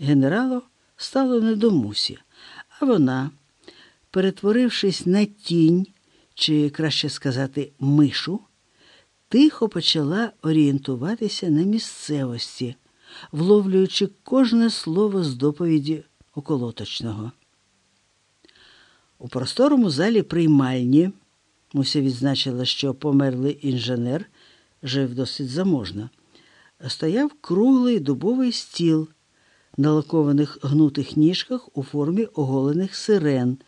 Генералу стало не до мусі, а вона, перетворившись на тінь, чи краще сказати, мишу, тихо почала орієнтуватися на місцевості, вловлюючи кожне слово з доповіді околоточного. У просторому залі приймальні Муся відзначила, що померлий інженер жив досить заможно. Стояв круглий дубовий стіл на лакованих гнутих ніжках у формі оголених сирен,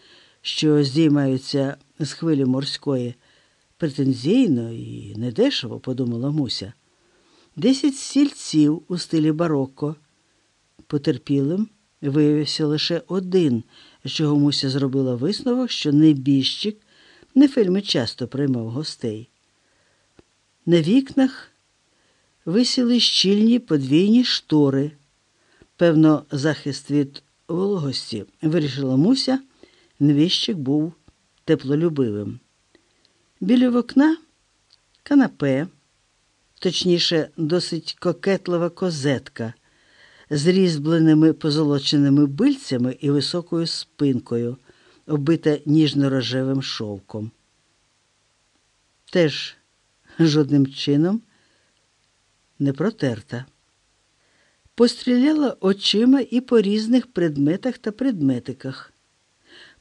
що здіймаються з хвилі морської. Претензійно і недешево, подумала Муся. Десять стільців у стилі барокко. Потерпілим виявився лише один, чого Муся зробила висновок, що небіжчик не вельми часто приймав гостей. На вікнах висіли щільні подвійні штори. Певно, захист від вологості вирішила Муся, невіщик був теплолюбивим. Біля вікна канапе, точніше, досить кокетлива козетка з різьбленими позолоченими бильцями і високою спинкою, оббита ніжно-рожевим шовком. Теж жодним чином не протерта. Постріляла очима і по різних предметах та предметиках.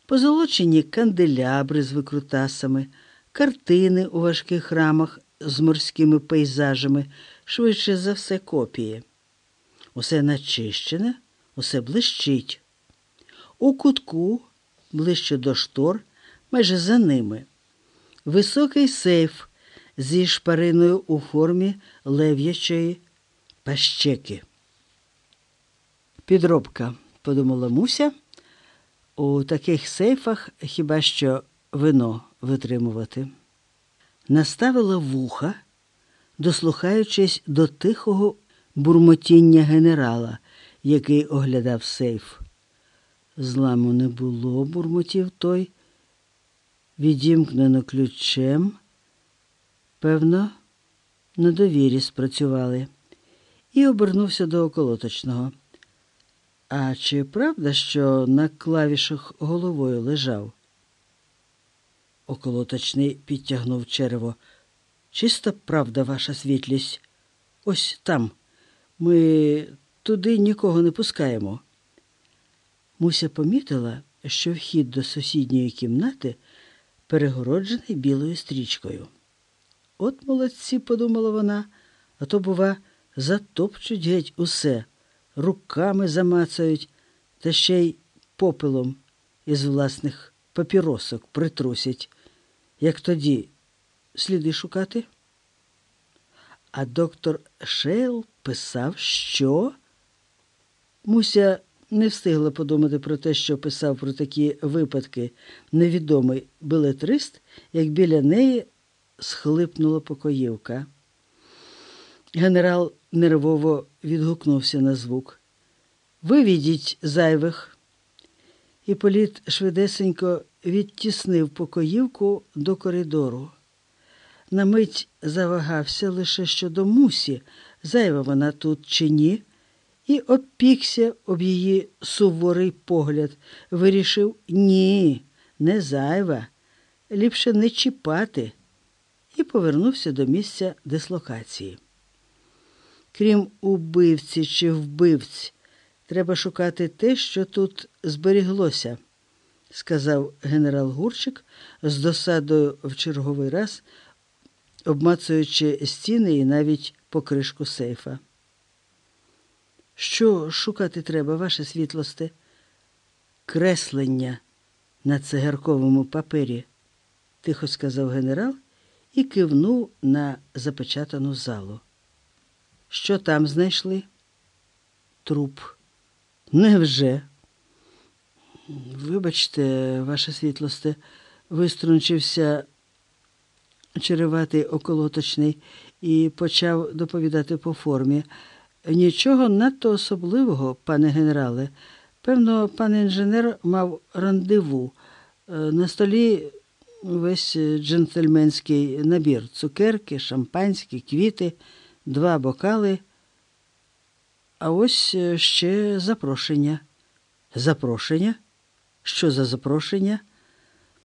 Позолочені канделябри з викрутасами, картини у важких рамах з морськими пейзажами, швидше за все копії. Усе начищене, усе блищить. У кутку, ближче до штор, майже за ними, високий сейф зі шпариною у формі лев'ячої пащеки. Підробка, подумала Муся, у таких сейфах хіба що вино витримувати. Наставила вуха, дослухаючись до тихого бурмотіння генерала, який оглядав сейф. Зламу не було, бурмотів той, відімкнено ключем. Певно, на довірі спрацювали, і обернувся до околоточного. А чи правда, що на клавішах головою лежав? Околоточний підтягнув черево. Чиста правда, ваша світлість. Ось там. Ми туди нікого не пускаємо. Муся помітила, що вхід до сусідньої кімнати перегороджений білою стрічкою. От молодці, подумала вона, а то, бува, затопчуть геть усе, руками замацають та ще й попелом із власних папіросок притрусять, як тоді сліди шукати. А доктор Шейл писав, що Муся не встигла подумати про те, що писав про такі випадки невідомий билетрист, як біля неї схлипнула покоївка. Генерал нервово відгукнувся на звук. Вивідіть зайвих. І політ швидесенько відтіснив покоївку до коридору. На мить завагався лише щодо мусі, зайва вона тут чи ні, і опікся об її суворий погляд. Вирішив ні, не зайва, ліпше не чіпати, і повернувся до місця дислокації. Крім убивці чи вбивць, треба шукати те, що тут зберіглося, сказав генерал Гурчик з досадою в черговий раз обмацуючи стіни і навіть покришку сейфа. Що шукати треба, ваше світлосте? Креслення на цигарковому папері, тихо сказав генерал і кивнув на запечатану залу. Що там знайшли? Труп. Невже? Вибачте, ваше світлосте, виструнчився череватий околоточний і почав доповідати по формі. Нічого надто особливого, пане генерале. Певно, пан інженер мав рандеву. Е, на столі весь джентльменський набір: цукерки, шампанські, квіти, два бокали. А ось е, ще запрошення. Запрошення? Що за запрошення?